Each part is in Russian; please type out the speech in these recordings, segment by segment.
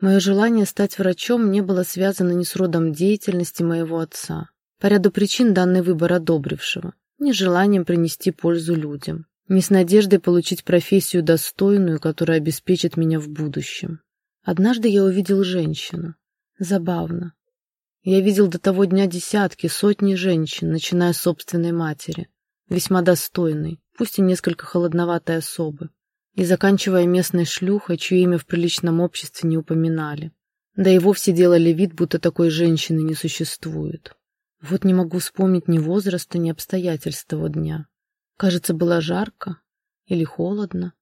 Мое желание стать врачом не было связано ни с родом деятельности моего отца, по ряду причин данный выбор одобрившего, ни желанием принести пользу людям, ни с надеждой получить профессию достойную, которая обеспечит меня в будущем. Однажды я увидел женщину. Забавно. Я видел до того дня десятки, сотни женщин, начиная с собственной матери, весьма достойной, пусть и несколько холодноватой особы, и заканчивая местной шлюхой, чье имя в приличном обществе не упоминали. Да и вовсе делали вид, будто такой женщины не существует. Вот не могу вспомнить ни возраста, ни обстоятельств того дня. Кажется, было жарко или холодно.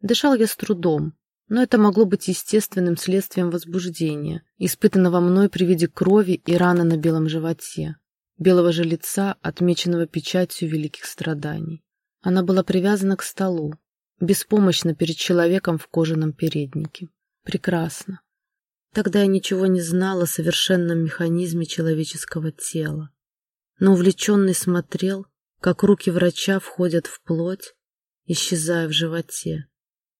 Дышал я с трудом, но это могло быть естественным следствием возбуждения, испытанного мной при виде крови и раны на белом животе, белого же лица, отмеченного печатью великих страданий. Она была привязана к столу, беспомощно перед человеком в кожаном переднике. Прекрасно. Тогда я ничего не знала о совершенном механизме человеческого тела, но увлеченный смотрел, как руки врача входят в плоть, исчезая в животе,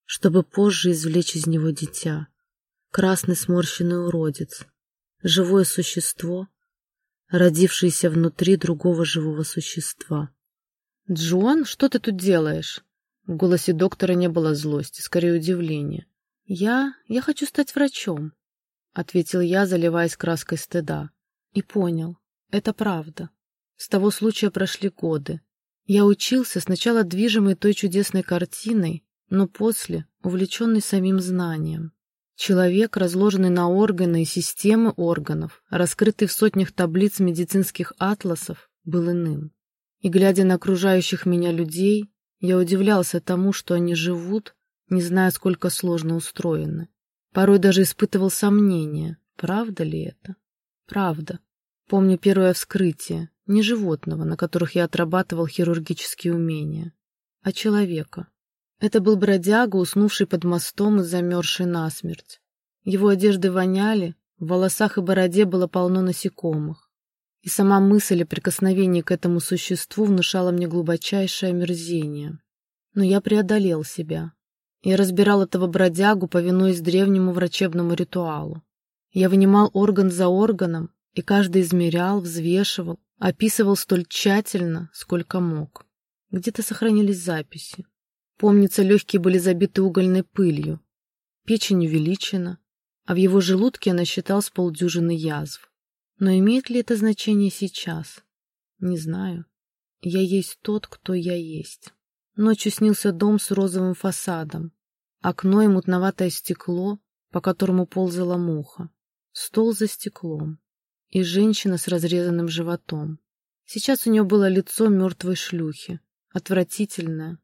чтобы позже извлечь из него дитя, красный сморщенный уродец, живое существо, родившееся внутри другого живого существа. «Джон, что ты тут делаешь?» В голосе доктора не было злости, скорее удивления. «Я... я хочу стать врачом», — ответил я, заливаясь краской стыда. И понял. Это правда. С того случая прошли годы. Я учился, сначала движимый той чудесной картиной, но после увлеченный самим знанием. Человек, разложенный на органы и системы органов, раскрытый в сотнях таблиц медицинских атласов, был иным. И, глядя на окружающих меня людей, я удивлялся тому, что они живут, не зная, сколько сложно устроены. Порой даже испытывал сомнения, правда ли это? Правда. Помню первое вскрытие, не животного, на которых я отрабатывал хирургические умения, а человека. Это был бродяга, уснувший под мостом и замерзший насмерть. Его одежды воняли, в волосах и бороде было полно насекомых. И сама мысль о прикосновении к этому существу внушала мне глубочайшее омерзение. Но я преодолел себя. Я разбирал этого бродягу, повинуясь древнему врачебному ритуалу. Я вынимал орган за органом, и каждый измерял, взвешивал, описывал столь тщательно, сколько мог. Где-то сохранились записи. Помнится, легкие были забиты угольной пылью, печень увеличена, а в его желудке я насчитал с полдюжины язв. Но имеет ли это значение сейчас? Не знаю. Я есть тот, кто я есть. Ночью снился дом с розовым фасадом, окно и мутноватое стекло, по которому ползала муха, стол за стеклом и женщина с разрезанным животом. Сейчас у нее было лицо мертвой шлюхи, отвратительное,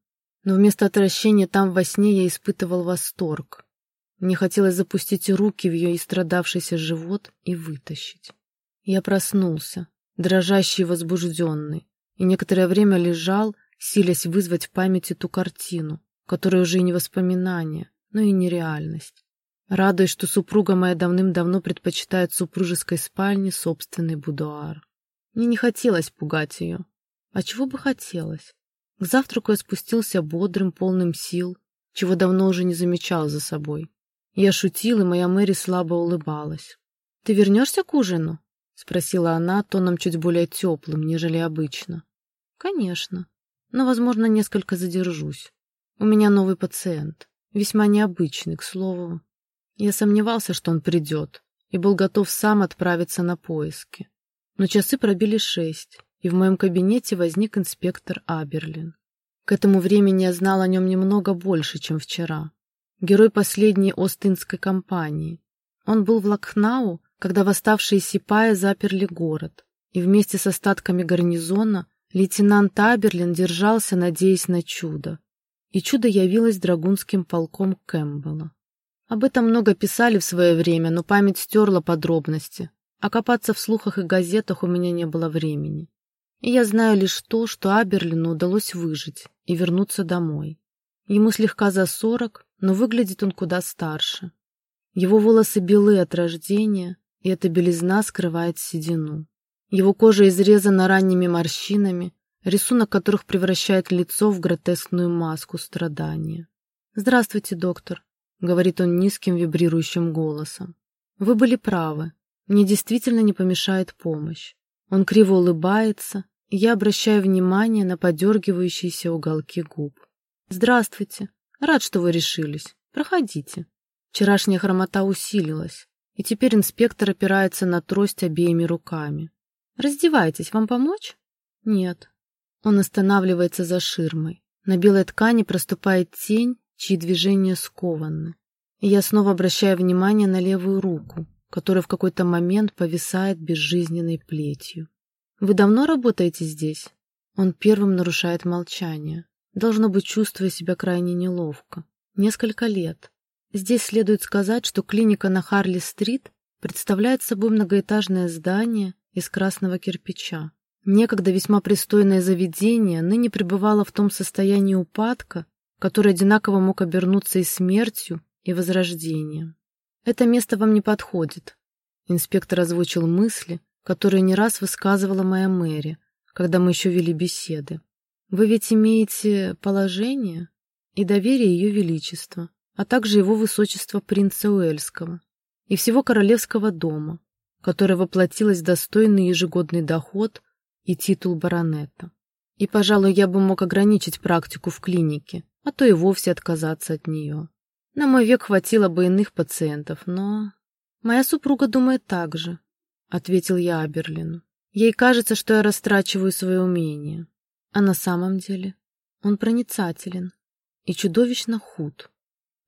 но вместо отвращения там во сне я испытывал восторг. Мне хотелось запустить руки в ее истрадавшийся живот и вытащить. Я проснулся, дрожащий и возбужденный, и некоторое время лежал, силясь вызвать в памяти ту картину, которая уже и не воспоминание, но и нереальность. Радуясь, что супруга моя давным-давно предпочитает супружеской спальне собственный будуар. Мне не хотелось пугать ее. А чего бы хотелось? К завтраку я спустился бодрым, полным сил, чего давно уже не замечал за собой. Я шутил, и моя Мэри слабо улыбалась. «Ты вернешься к ужину?» — спросила она тоном чуть более теплым, нежели обычно. «Конечно. Но, возможно, несколько задержусь. У меня новый пациент. Весьма необычный, к слову. Я сомневался, что он придет, и был готов сам отправиться на поиски. Но часы пробили шесть, и в моем кабинете возник инспектор Аберлин. К этому времени я знал о нем немного больше, чем вчера. Герой последней Остинской кампании. Он был в Лакхнау когда восставшие сипаи заперли город, и вместе с остатками гарнизона лейтенант Аберлин держался, надеясь на чудо. И чудо явилось драгунским полком Кэмпбелла. Об этом много писали в свое время, но память стерла подробности, а копаться в слухах и газетах у меня не было времени. И я знаю лишь то, что Аберлину удалось выжить и вернуться домой. Ему слегка за сорок, но выглядит он куда старше. Его волосы белые от рождения, и эта белизна скрывает седину. Его кожа изрезана ранними морщинами, рисунок которых превращает лицо в гротескную маску страдания. «Здравствуйте, доктор. — говорит он низким вибрирующим голосом. «Вы были правы. Мне действительно не помешает помощь». Он криво улыбается, и я обращаю внимание на подергивающиеся уголки губ. «Здравствуйте. Рад, что вы решились. Проходите». Вчерашняя хромота усилилась, и теперь инспектор опирается на трость обеими руками. «Раздевайтесь, вам помочь?» «Нет». Он останавливается за ширмой. На белой ткани проступает тень, чьи движения скованы. И я снова обращаю внимание на левую руку, которая в какой-то момент повисает безжизненной плетью. «Вы давно работаете здесь?» Он первым нарушает молчание. Должно быть, чувствуя себя крайне неловко. Несколько лет. Здесь следует сказать, что клиника на Харли-стрит представляет собой многоэтажное здание из красного кирпича. Некогда весьма пристойное заведение ныне пребывало в том состоянии упадка, который одинаково мог обернуться и смертью, и возрождением. «Это место вам не подходит», — инспектор озвучил мысли, которые не раз высказывала моя Мэри, когда мы еще вели беседы. «Вы ведь имеете положение и доверие Ее Величества, а также Его Высочества принца Уэльского и всего королевского дома, которое воплотилось в достойный ежегодный доход и титул баронета. И, пожалуй, я бы мог ограничить практику в клинике, а то и вовсе отказаться от нее. На мой век хватило бы иных пациентов, но... Моя супруга думает так же, — ответил я Аберлину. Ей кажется, что я растрачиваю свои умения. А на самом деле он проницателен и чудовищно худ.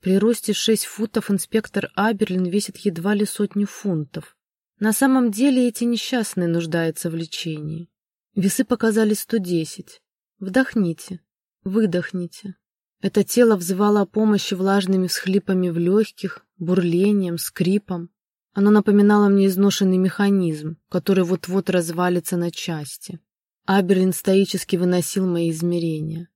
При росте шесть футов инспектор Аберлин весит едва ли сотню фунтов. На самом деле эти несчастные нуждаются в лечении. Весы показали сто десять. Вдохните, выдохните. Это тело взывало о помощи влажными всхлипами в легких, бурлением, скрипом. Оно напоминало мне изношенный механизм, который вот-вот развалится на части. Аберлин стоически выносил мои измерения.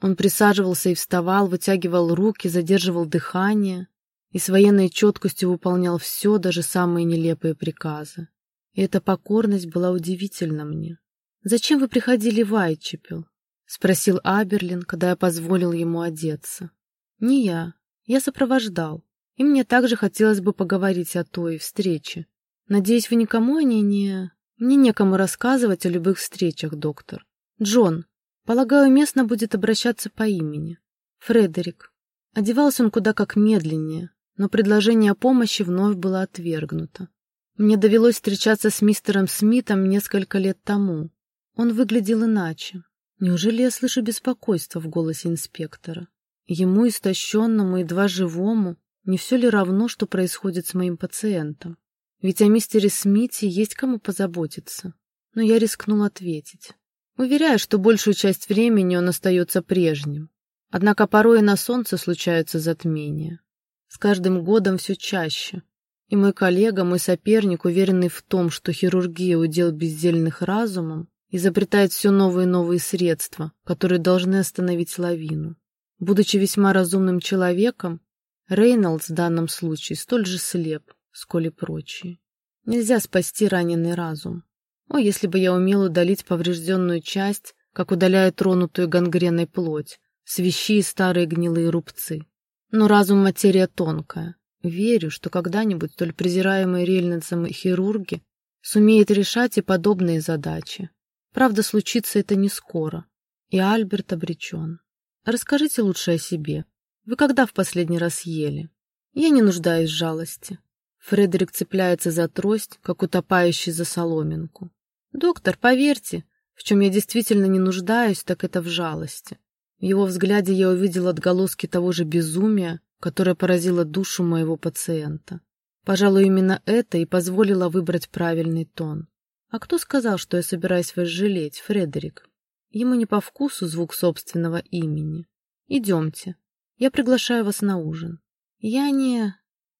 Он присаживался и вставал, вытягивал руки, задерживал дыхание и с военной четкостью выполнял все, даже самые нелепые приказы. И эта покорность была удивительна мне. «Зачем вы приходили в Айчепел?» — спросил Аберлин, когда я позволил ему одеться. «Не я. Я сопровождал. И мне также хотелось бы поговорить о той встрече. Надеюсь, вы никому о ней не... Мне некому рассказывать о любых встречах, доктор. Джон. Полагаю, уместно будет обращаться по имени. Фредерик». Одевался он куда как медленнее, но предложение о помощи вновь было отвергнуто. Мне довелось встречаться с мистером Смитом несколько лет тому. Он выглядел иначе. Неужели я слышу беспокойство в голосе инспектора? Ему, истощенному, едва живому, не все ли равно, что происходит с моим пациентом? Ведь о мистере Смите есть кому позаботиться. Но я рискнул ответить. Уверяю, что большую часть времени он остается прежним. Однако порой и на солнце случаются затмения. С каждым годом все чаще. И мой коллега, мой соперник, уверенный в том, что хирургия удел бездельных разумом, изобретает все новые и новые средства, которые должны остановить лавину. Будучи весьма разумным человеком, Рейнольдс в данном случае столь же слеп, сколь и прочие. Нельзя спасти раненый разум. О, если бы я умел удалить поврежденную часть, как удаляют тронутую гангреной плоть, свищи и старые гнилые рубцы. Но разум — материя тонкая. Верю, что когда-нибудь столь презираемые Рейнольдсом хирурги сумеют решать и подобные задачи. Правда, случится это не скоро, и Альберт обречен. Расскажите лучше о себе. Вы когда в последний раз ели? Я не нуждаюсь в жалости. Фредерик цепляется за трость, как утопающий за соломинку. Доктор, поверьте, в чем я действительно не нуждаюсь, так это в жалости. В его взгляде я увидел отголоски того же безумия, которое поразило душу моего пациента. Пожалуй, именно это и позволило выбрать правильный тон. А кто сказал, что я собираюсь вас жалеть, Фредерик? Ему не по вкусу звук собственного имени. Идемте. Я приглашаю вас на ужин. Я не...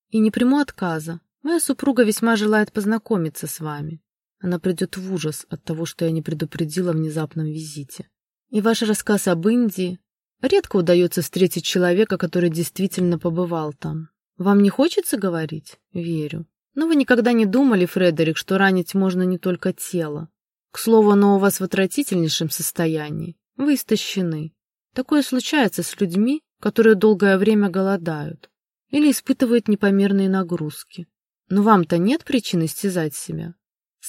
И не приму отказа. Моя супруга весьма желает познакомиться с вами. Она придет в ужас от того, что я не предупредила о внезапном визите. И ваш рассказ об Индии... Редко удается встретить человека, который действительно побывал там. Вам не хочется говорить? Верю. Но вы никогда не думали, Фредерик, что ранить можно не только тело. К слову, оно у вас в отвратительнейшем состоянии. Вы истощены. Такое случается с людьми, которые долгое время голодают. или испытывает непомерные нагрузки. Но вам-то нет причин истязать себя.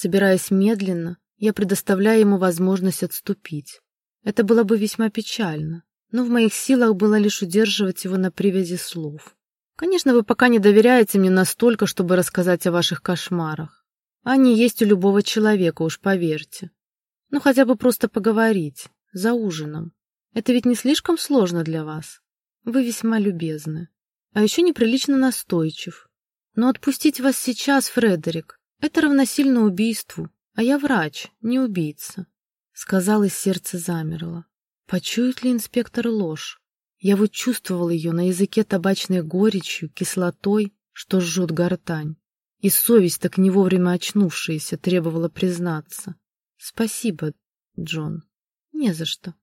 Собираясь медленно, я предоставляю ему возможность отступить. Это было бы весьма печально, но в моих силах было лишь удерживать его на привязи слов. Конечно, вы пока не доверяете мне настолько, чтобы рассказать о ваших кошмарах. Они есть у любого человека, уж поверьте. Ну, хотя бы просто поговорить, за ужином. Это ведь не слишком сложно для вас. Вы весьма любезны. А еще неприлично настойчив. Но отпустить вас сейчас, Фредерик, это равносильно убийству, а я врач, не убийца. Сказал, и сердце замерло. Почует ли инспектор ложь? Я вот чувствовал ее на языке табачной горечью, кислотой, что жжет гортань. И совесть, так не вовремя очнувшаяся, требовала признаться. Спасибо, Джон. Не за что.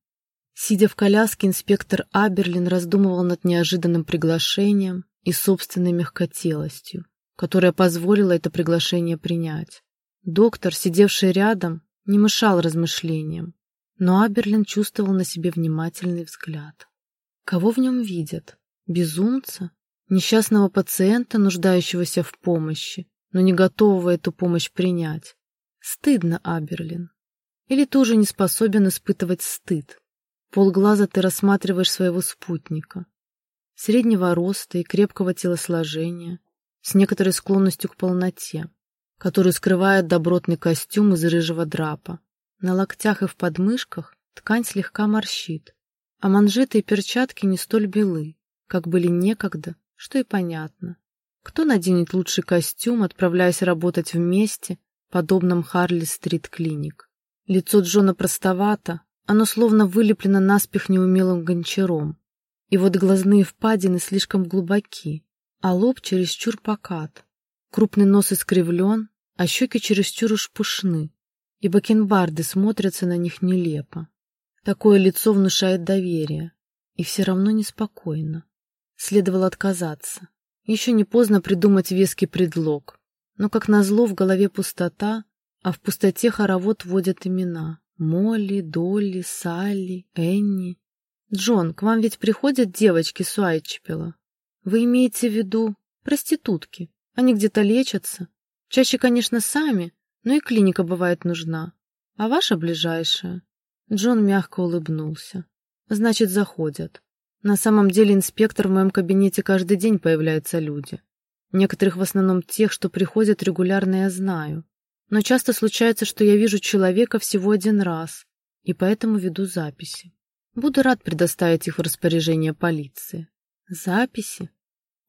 Сидя в коляске, инспектор Аберлин раздумывал над неожиданным приглашением и собственной мягкотелостью, которая позволила это приглашение принять. Доктор, сидевший рядом, не мешал размышлениям, но Аберлин чувствовал на себе внимательный взгляд. Кого в нем видят? Безумца? Несчастного пациента, нуждающегося в помощи, но не готового эту помощь принять? Стыдно, Аберлин. Или ты уже не способен испытывать стыд? Полглаза ты рассматриваешь своего спутника. Среднего роста и крепкого телосложения, с некоторой склонностью к полноте, который скрывает добротный костюм из рыжего драпа. На локтях и в подмышках ткань слегка морщит, а манжеты и перчатки не столь белы, как были некогда, что и понятно. Кто наденет лучший костюм, отправляясь работать вместе, подобном Харли-стрит-клиник? Лицо Джона простовато, оно словно вылеплено наспех неумелым гончаром. И вот глазные впадины слишком глубоки, а лоб чересчур покат. Крупный нос искривлен, а щеки чересчур уж пушны, и бакенбарды смотрятся на них нелепо. Такое лицо внушает доверие, и все равно неспокойно. Следовало отказаться. Еще не поздно придумать веский предлог. Но, как назло, в голове пустота, а в пустоте хоровод водят имена. Молли, Долли, Салли, Энни. Джон, к вам ведь приходят девочки с Уайтчепела. Вы имеете в виду проститутки? Они где-то лечатся? Чаще, конечно, сами, но и клиника бывает нужна. А ваша ближайшая? Джон мягко улыбнулся. Значит, заходят. На самом деле инспектор в моем кабинете каждый день появляются люди. Некоторых в основном тех, что приходят регулярно, я знаю. Но часто случается, что я вижу человека всего один раз, и поэтому веду записи. Буду рад предоставить их в распоряжение полиции. Записи?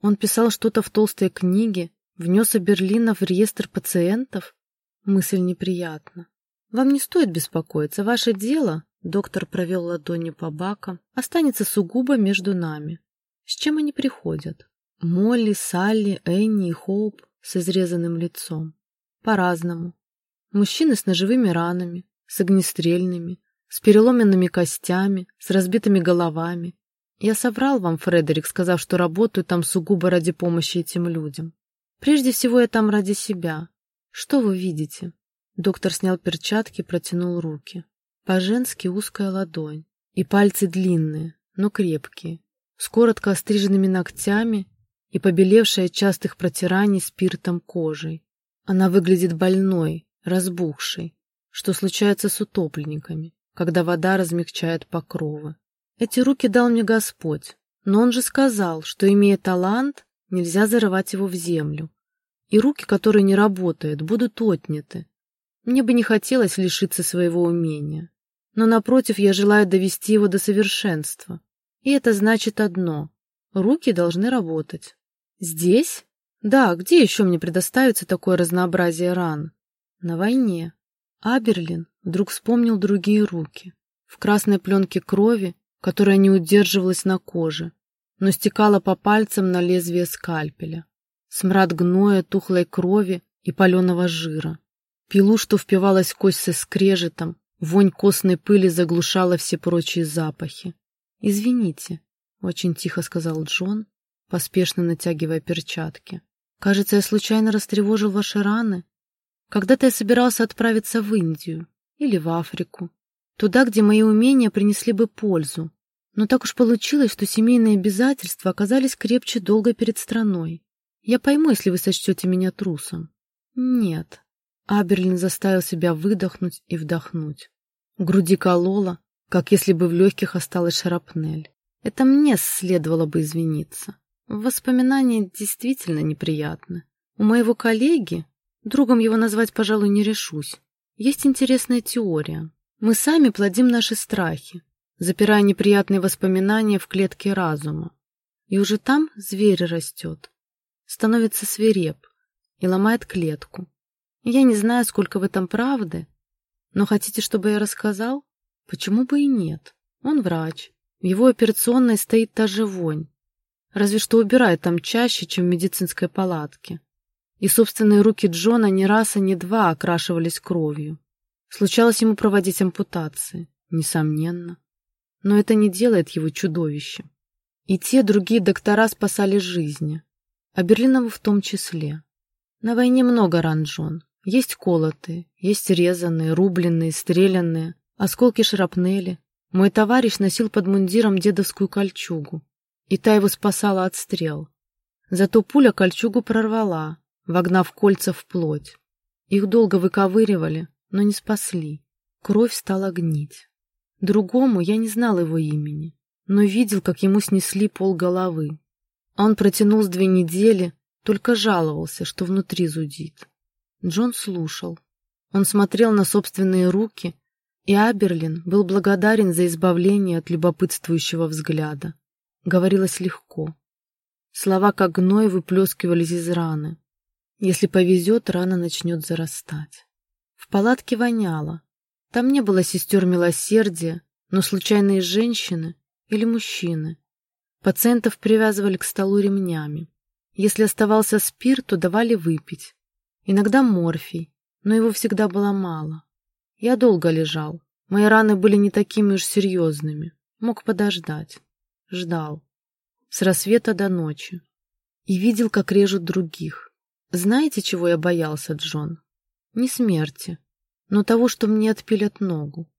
Он писал что-то в толстой книге, внес Берлина в реестр пациентов? Мысль неприятна. Вам не стоит беспокоиться, ваше дело, доктор провел ладонью по бакам, останется сугубо между нами. С чем они приходят? Молли, Салли, Энни и Хоуп с изрезанным лицом. По-разному. Мужчины с ножевыми ранами, с огнестрельными, с переломанными костями, с разбитыми головами. Я соврал вам, Фредерик, сказав, что работаю там сугубо ради помощи этим людям. Прежде всего, я там ради себя. Что вы видите? Доктор снял перчатки и протянул руки. По-женски узкая ладонь. И пальцы длинные, но крепкие, с коротко остриженными ногтями и побелевшей от частых протираний спиртом кожей. Она выглядит больной, разбухшей, что случается с утопленниками, когда вода размягчает покровы. Эти руки дал мне Господь, но Он же сказал, что, имея талант, нельзя зарывать его в землю, и руки, которые не работают, будут отняты. Мне бы не хотелось лишиться своего умения, но, напротив, я желаю довести его до совершенства, и это значит одно — руки должны работать. Здесь да, где еще мне предоставится такое разнообразие ран? На войне. Аберлин вдруг вспомнил другие руки. В красной пленке крови, которая не удерживалась на коже, но стекала по пальцам на лезвие скальпеля. Смрад гноя, тухлой крови и паленого жира. Пилу, что впивалась в кость со скрежетом, вонь костной пыли заглушала все прочие запахи. «Извините», — очень тихо сказал Джон, поспешно натягивая перчатки. Кажется, я случайно растревожил ваши раны. Когда-то я собирался отправиться в Индию или в Африку, туда, где мои умения принесли бы пользу. Но так уж получилось, что семейные обязательства оказались крепче долго перед страной. Я пойму, если вы сочтете меня трусом. Нет. Аберлин заставил себя выдохнуть и вдохнуть. В груди кололо, как если бы в легких осталась шарапнель. Это мне следовало бы извиниться. Воспоминания действительно неприятны. У моего коллеги, другом его назвать, пожалуй, не решусь, есть интересная теория. Мы сами плодим наши страхи, запирая неприятные воспоминания в клетке разума. И уже там зверь растет, становится свиреп и ломает клетку. Я не знаю, сколько в этом правды, но хотите, чтобы я рассказал? Почему бы и нет? Он врач. В его операционной стоит та же вонь. Разве что убирает там чаще, чем в медицинской палатке. И собственные руки Джона ни раз, а ни два окрашивались кровью. Случалось ему проводить ампутации, несомненно. Но это не делает его чудовищем. И те другие доктора спасали жизни, а Берлинову в том числе. На войне много ран, Джон. Есть колотые, есть резанные, рубленные, стрелянные, осколки шрапнели. Мой товарищ носил под мундиром дедовскую кольчугу, и та его спасала от стрел. Зато пуля кольчугу прорвала, вогнав кольца в плоть. Их долго выковыривали, но не спасли. Кровь стала гнить. Другому я не знал его имени, но видел, как ему снесли пол головы. Он протянул с две недели, только жаловался, что внутри зудит. Джон слушал. Он смотрел на собственные руки, и Аберлин был благодарен за избавление от любопытствующего взгляда. Говорилось легко. Слова как гной выплескивались из раны. Если повезет, рана начнет зарастать. В палатке воняло. Там не было сестер милосердия, но случайные женщины или мужчины. Пациентов привязывали к столу ремнями. Если оставался спирт, то давали выпить. Иногда морфий, но его всегда было мало. Я долго лежал. Мои раны были не такими уж серьезными. Мог подождать. Ждал. С рассвета до ночи. И видел, как режут других. Знаете, чего я боялся, Джон? Не смерти, но того, что мне отпилят ногу.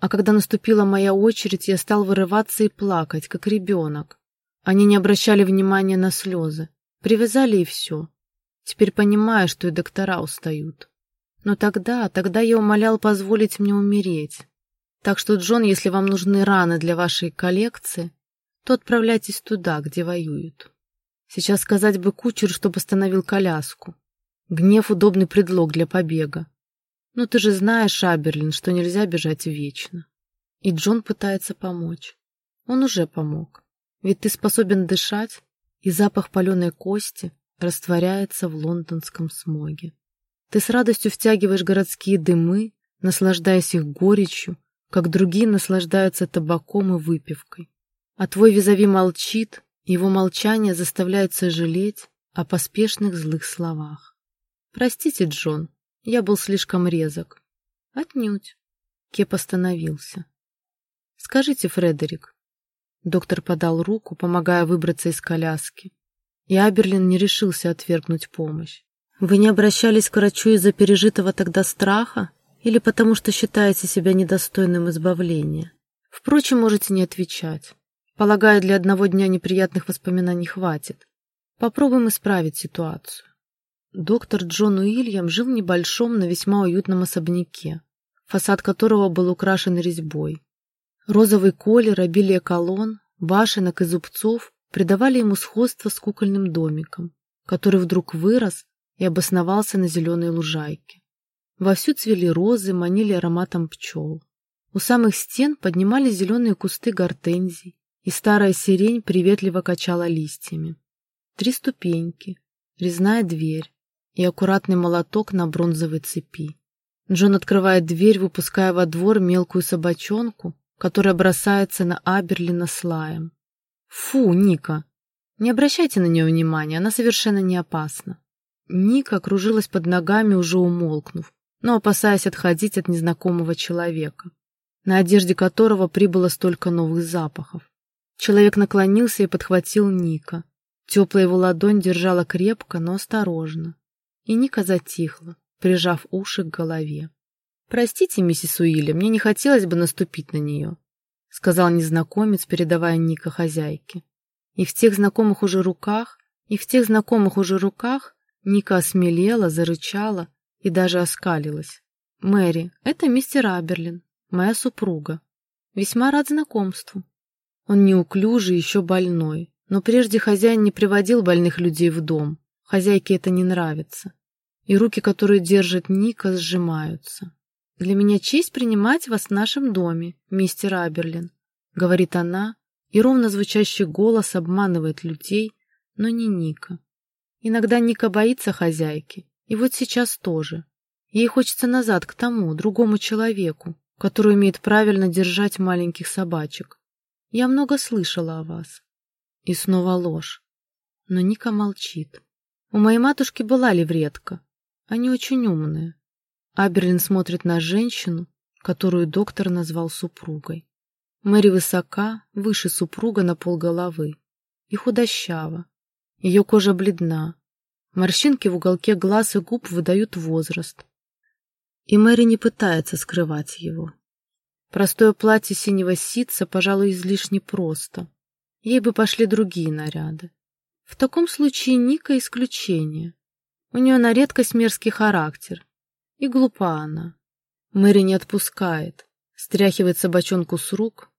А когда наступила моя очередь, я стал вырываться и плакать, как ребенок. Они не обращали внимания на слезы. Привязали и все. Теперь понимаю, что и доктора устают. Но тогда, тогда я умолял позволить мне умереть. Так что, Джон, если вам нужны раны для вашей коллекции, то отправляйтесь туда, где воюют. Сейчас сказать бы кучеру, чтобы остановил коляску. Гнев — удобный предлог для побега. Но ты же знаешь, Аберлин, что нельзя бежать вечно. И Джон пытается помочь. Он уже помог. Ведь ты способен дышать, и запах паленой кости растворяется в лондонском смоге. Ты с радостью втягиваешь городские дымы, наслаждаясь их горечью, как другие наслаждаются табаком и выпивкой. А твой визави молчит, его молчание заставляет сожалеть о поспешных злых словах. «Простите, Джон, я был слишком резок». «Отнюдь». Кеп остановился. «Скажите, Фредерик». Доктор подал руку, помогая выбраться из коляски. И Аберлин не решился отвергнуть помощь. «Вы не обращались к врачу из-за пережитого тогда страха? Или потому что считаете себя недостойным избавления? Впрочем, можете не отвечать. Полагаю, для одного дня неприятных воспоминаний хватит. Попробуем исправить ситуацию. Доктор Джон Уильям жил в небольшом, но весьма уютном особняке, фасад которого был украшен резьбой. Розовый колер, обилие колонн, башенок и зубцов придавали ему сходство с кукольным домиком, который вдруг вырос и обосновался на зеленой лужайке. Вовсю цвели розы, манили ароматом пчел. У самых стен поднимались зеленые кусты гортензий, и старая сирень приветливо качала листьями. Три ступеньки, резная дверь, и аккуратный молоток на бронзовой цепи. Джон открывает дверь, выпуская во двор мелкую собачонку, которая бросается на Аберлина с лаем. «Фу, Ника! Не обращайте на нее внимания, она совершенно не опасна». Ника кружилась под ногами, уже умолкнув, но опасаясь отходить от незнакомого человека, на одежде которого прибыло столько новых запахов. Человек наклонился и подхватил Ника. Теплая его ладонь держала крепко, но осторожно и Ника затихла, прижав уши к голове. «Простите, миссис Уилли, мне не хотелось бы наступить на нее. — сказал незнакомец, передавая Ника хозяйке. И в тех знакомых уже руках, и в тех знакомых уже руках Ника осмелела, зарычала и даже оскалилась. «Мэри, это мистер Аберлин, моя супруга. Весьма рад знакомству». Он неуклюжий, еще больной, но прежде хозяин не приводил больных людей в дом. Хозяйке это не нравится. И руки, которые держит Ника, сжимаются. «Для меня честь принимать вас в нашем доме, мистер Аберлин», — говорит она, и ровно звучащий голос обманывает людей, но не Ника. Иногда Ника боится хозяйки, и вот сейчас тоже. Ей хочется назад к тому, другому человеку, который умеет правильно держать маленьких собачек. Я много слышала о вас. И снова ложь. Но Ника молчит. У моей матушки была левретка. Они очень умные. Аберлин смотрит на женщину, которую доктор назвал супругой. Мэри высока, выше супруга на полголовы. И худощава. Ее кожа бледна. Морщинки в уголке глаз и губ выдают возраст. И Мэри не пытается скрывать его. Простое платье синего ситца, пожалуй, излишне просто. Ей бы пошли другие наряды. В таком случае Ника исключение. У нее на редкость мерзкий характер, и глупа она. Мэри не отпускает, стряхивает собачонку с рук,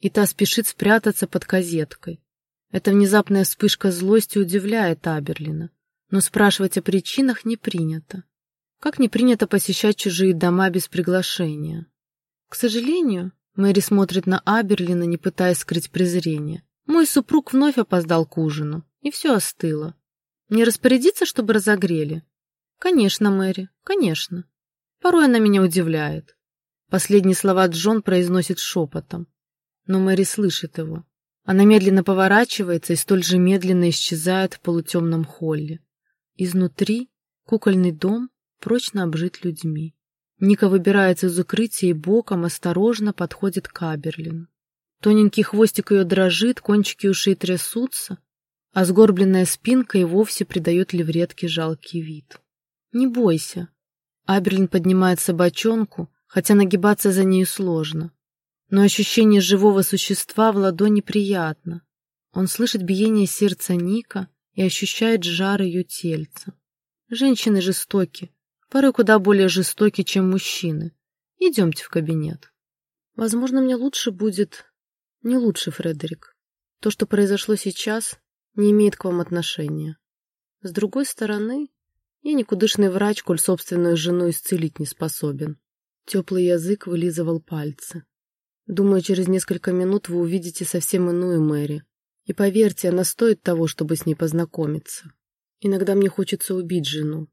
и та спешит спрятаться под козеткой. Эта внезапная вспышка злости удивляет Аберлина, но спрашивать о причинах не принято. Как не принято посещать чужие дома без приглашения. К сожалению, Мэри смотрит на Аберлина, не пытаясь скрыть презрение. Мой супруг вновь опоздал к ужину, и все остыло. Не распорядиться, чтобы разогрели? «Конечно, Мэри, конечно. Порой она меня удивляет». Последние слова Джон произносит шепотом. Но Мэри слышит его. Она медленно поворачивается и столь же медленно исчезает в полутемном холле. Изнутри кукольный дом прочно обжит людьми. Ника выбирается из укрытия и боком осторожно подходит к Аберлину. Тоненький хвостик ее дрожит, кончики ушей трясутся, а сгорбленная спинка и вовсе придает левретке жалкий вид. «Не бойся». Аберлин поднимает собачонку, хотя нагибаться за нею сложно. Но ощущение живого существа в ладони приятно. Он слышит биение сердца Ника и ощущает жар ее тельца. Женщины жестоки, порой куда более жестоки, чем мужчины. Идемте в кабинет. Возможно, мне лучше будет... Не лучше, Фредерик. То, что произошло сейчас, не имеет к вам отношения. С другой стороны, я никудышный врач, коль собственную жену исцелить не способен. Теплый язык вылизывал пальцы. Думаю, через несколько минут вы увидите совсем иную Мэри. И поверьте, она стоит того, чтобы с ней познакомиться. Иногда мне хочется убить жену.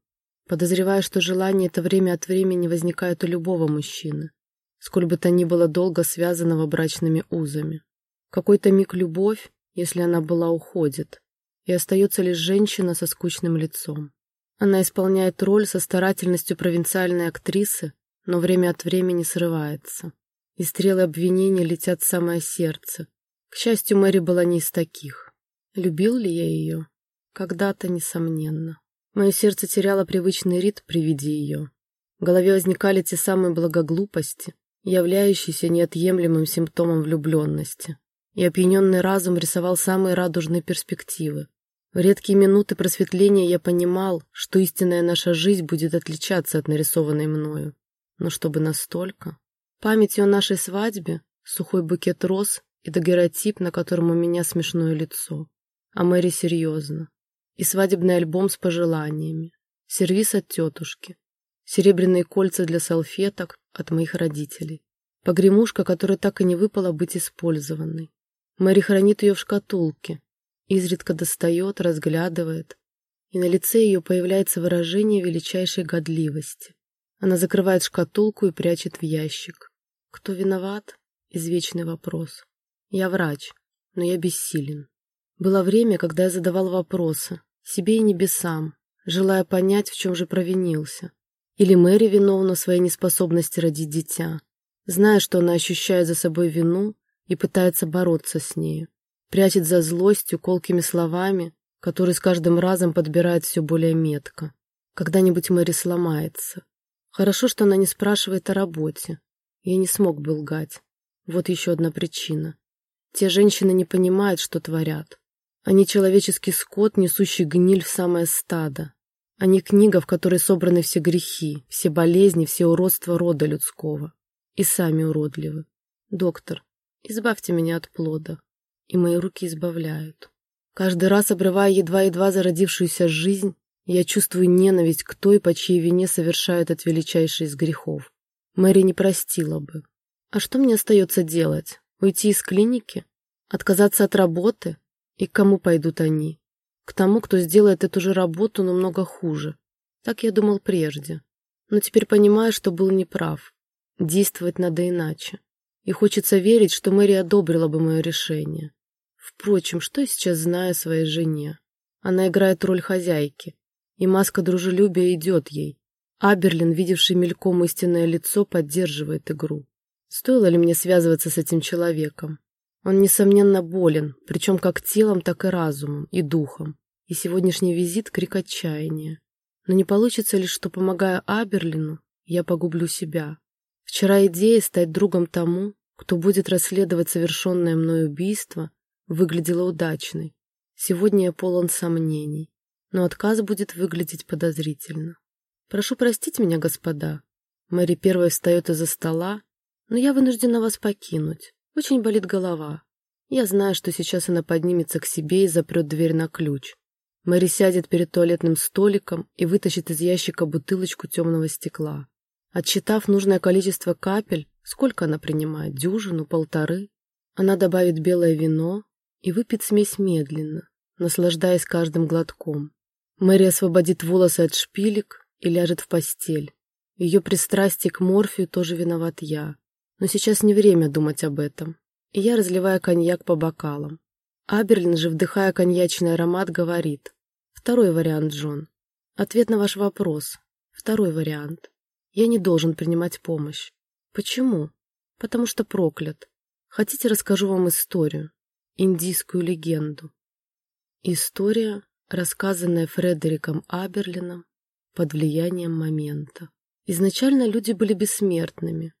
Подозреваю, что желание это время от времени возникает у любого мужчины, сколь бы то ни было долго связанного брачными узами. Какой-то миг любовь, если она была, уходит, и остается лишь женщина со скучным лицом. Она исполняет роль со старательностью провинциальной актрисы, но время от времени срывается. И стрелы обвинения летят в самое сердце. К счастью, Мэри была не из таких. Любил ли я ее? Когда-то, несомненно. Мое сердце теряло привычный ритм при виде ее. В голове возникали те самые благоглупости, являющиеся неотъемлемым симптомом влюбленности. И опьяненный разум рисовал самые радужные перспективы. В редкие минуты просветления я понимал, что истинная наша жизнь будет отличаться от нарисованной мною. Но чтобы настолько... Памятью о нашей свадьбе, сухой букет роз и дагеротип, на котором у меня смешное лицо. А Мэри серьезно. И свадебный альбом с пожеланиями. Сервис от тетушки. Серебряные кольца для салфеток от моих родителей. Погремушка, которая так и не выпала быть использованной. Мэри хранит ее в шкатулке, изредка достает, разглядывает, и на лице ее появляется выражение величайшей годливости. Она закрывает шкатулку и прячет в ящик. Кто виноват? Извечный вопрос. Я врач, но я бессилен. Было время, когда я задавал вопросы, себе и небесам, желая понять, в чем же провинился. Или Мэри виновна в своей неспособности родить дитя, зная, что она ощущает за собой вину и пытается бороться с нею прячет за злостью, колкими словами, которые с каждым разом подбирает все более метко. Когда-нибудь Мэри сломается. Хорошо, что она не спрашивает о работе. Я не смог бы лгать. Вот еще одна причина. Те женщины не понимают, что творят. Они человеческий скот, несущий гниль в самое стадо. Они книга, в которой собраны все грехи, все болезни, все уродства рода людского. И сами уродливы. Доктор, избавьте меня от плода. И мои руки избавляют. Каждый раз, обрывая едва-едва зародившуюся жизнь, я чувствую ненависть к той, по чьей вине совершаю этот величайший из грехов. Мэри не простила бы. А что мне остается делать? Уйти из клиники? Отказаться от работы? И к кому пойдут они? К тому, кто сделает эту же работу, но много хуже. Так я думал прежде. Но теперь понимаю, что был неправ. Действовать надо иначе. И хочется верить, что Мэри одобрила бы мое решение. Впрочем, что я сейчас знаю о своей жене? Она играет роль хозяйки, и маска дружелюбия идет ей. Аберлин, видевший мельком истинное лицо, поддерживает игру. Стоило ли мне связываться с этим человеком? Он, несомненно, болен, причем как телом, так и разумом, и духом. И сегодняшний визит — крик отчаяния. Но не получится ли, что, помогая Аберлину, я погублю себя? Вчера идея стать другом тому, кто будет расследовать совершенное мной убийство, выглядела удачной. Сегодня я полон сомнений, но отказ будет выглядеть подозрительно. Прошу простить меня, господа. Мэри первая встает из-за стола, но я вынуждена вас покинуть. Очень болит голова. Я знаю, что сейчас она поднимется к себе и запрет дверь на ключ. Мэри сядет перед туалетным столиком и вытащит из ящика бутылочку темного стекла. Отсчитав нужное количество капель, сколько она принимает, дюжину, полторы, она добавит белое вино и выпьет смесь медленно, наслаждаясь каждым глотком. Мэри освободит волосы от шпилек и ляжет в постель. Ее пристрастие к морфию тоже виноват я. Но сейчас не время думать об этом. И я разливаю коньяк по бокалам. Аберлин же, вдыхая коньячный аромат, говорит. Второй вариант, Джон. Ответ на ваш вопрос. Второй вариант. Я не должен принимать помощь. Почему? Потому что проклят. Хотите, расскажу вам историю? Индийскую легенду. История, рассказанная Фредериком Аберлином под влиянием момента. Изначально люди были бессмертными,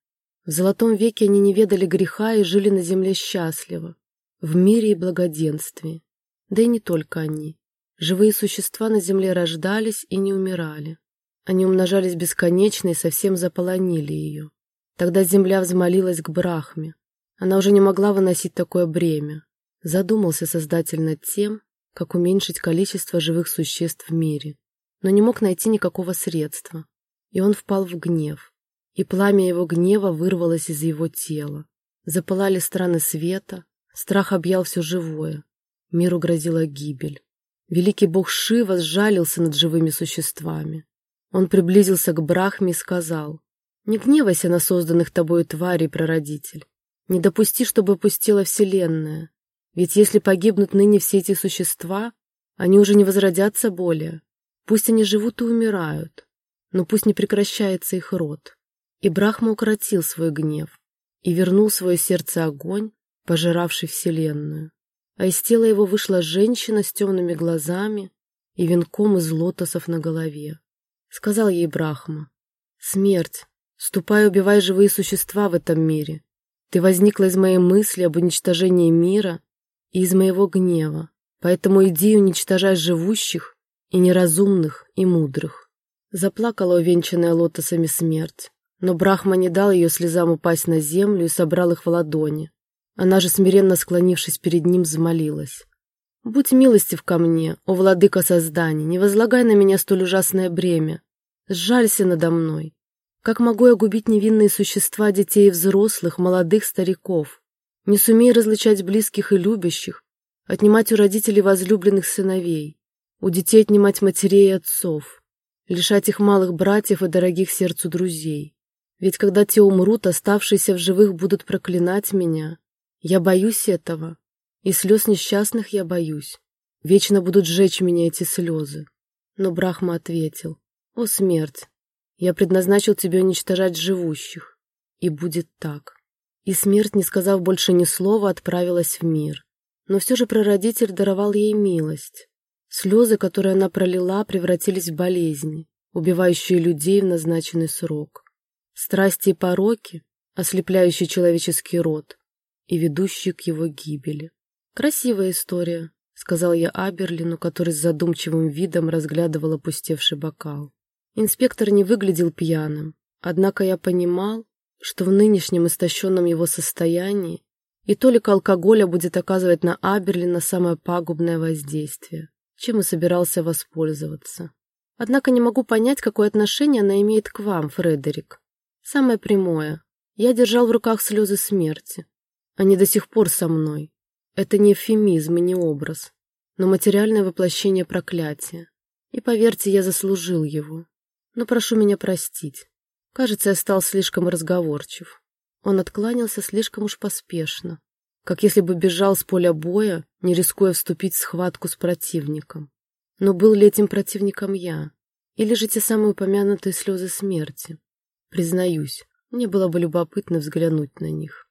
в золотом веке они не ведали греха и жили на земле счастливо, в мире и благоденствии. Да и не только они. Живые существа на земле рождались и не умирали. Они умножались бесконечно и совсем заполонили ее. Тогда земля взмолилась к Брахме. Она уже не могла выносить такое бремя. Задумался Создатель над тем, как уменьшить количество живых существ в мире, но не мог найти никакого средства. И он впал в гнев и пламя его гнева вырвалось из его тела. Запылали страны света, страх объял все живое. Миру грозила гибель. Великий бог Шива сжалился над живыми существами. Он приблизился к Брахме и сказал, «Не гневайся на созданных тобою тварей, прародитель. Не допусти, чтобы опустила Вселенная. Ведь если погибнут ныне все эти существа, они уже не возродятся более. Пусть они живут и умирают, но пусть не прекращается их род. И Брахма укротил свой гнев и вернул свое сердце огонь, пожиравший вселенную. А из тела его вышла женщина с темными глазами и венком из лотосов на голове. Сказал ей Брахма, «Смерть, ступай убивай живые существа в этом мире. Ты возникла из моей мысли об уничтожении мира и из моего гнева, поэтому иди уничтожай живущих и неразумных и мудрых». Заплакала увенчанная лотосами смерть. Но Брахма не дал ее слезам упасть на землю и собрал их в ладони. Она же, смиренно склонившись перед ним, взмолилась. «Будь милостив ко мне, о владыка созданий, не возлагай на меня столь ужасное бремя. Сжалься надо мной. Как могу я губить невинные существа детей и взрослых, молодых, стариков? Не сумей различать близких и любящих, отнимать у родителей возлюбленных сыновей, у детей отнимать матерей и отцов, лишать их малых братьев и дорогих сердцу друзей. Ведь когда те умрут, оставшиеся в живых будут проклинать меня. Я боюсь этого. И слез несчастных я боюсь. Вечно будут сжечь меня эти слезы. Но Брахма ответил, «О, смерть, я предназначил тебе уничтожать живущих. И будет так». И смерть, не сказав больше ни слова, отправилась в мир. Но все же прародитель даровал ей милость. Слезы, которые она пролила, превратились в болезни, убивающие людей в назначенный срок. Страсти и пороки, ослепляющий человеческий род и ведущий к его гибели. «Красивая история», — сказал я Аберлину, который с задумчивым видом разглядывал опустевший бокал. Инспектор не выглядел пьяным, однако я понимал, что в нынешнем истощенном его состоянии и толика алкоголя будет оказывать на Аберлина самое пагубное воздействие, чем и собирался воспользоваться. Однако не могу понять, какое отношение она имеет к вам, Фредерик. Самое прямое. Я держал в руках слезы смерти. Они до сих пор со мной. Это не эвфемизм и не образ, но материальное воплощение проклятия. И поверьте, я заслужил его. Но прошу меня простить. Кажется, я стал слишком разговорчив. Он откланялся слишком уж поспешно, как если бы бежал с поля боя, не рискуя вступить в схватку с противником. Но был ли этим противником я? Или же те самые упомянутые слезы смерти? Признаюсь, мне было бы любопытно взглянуть на них.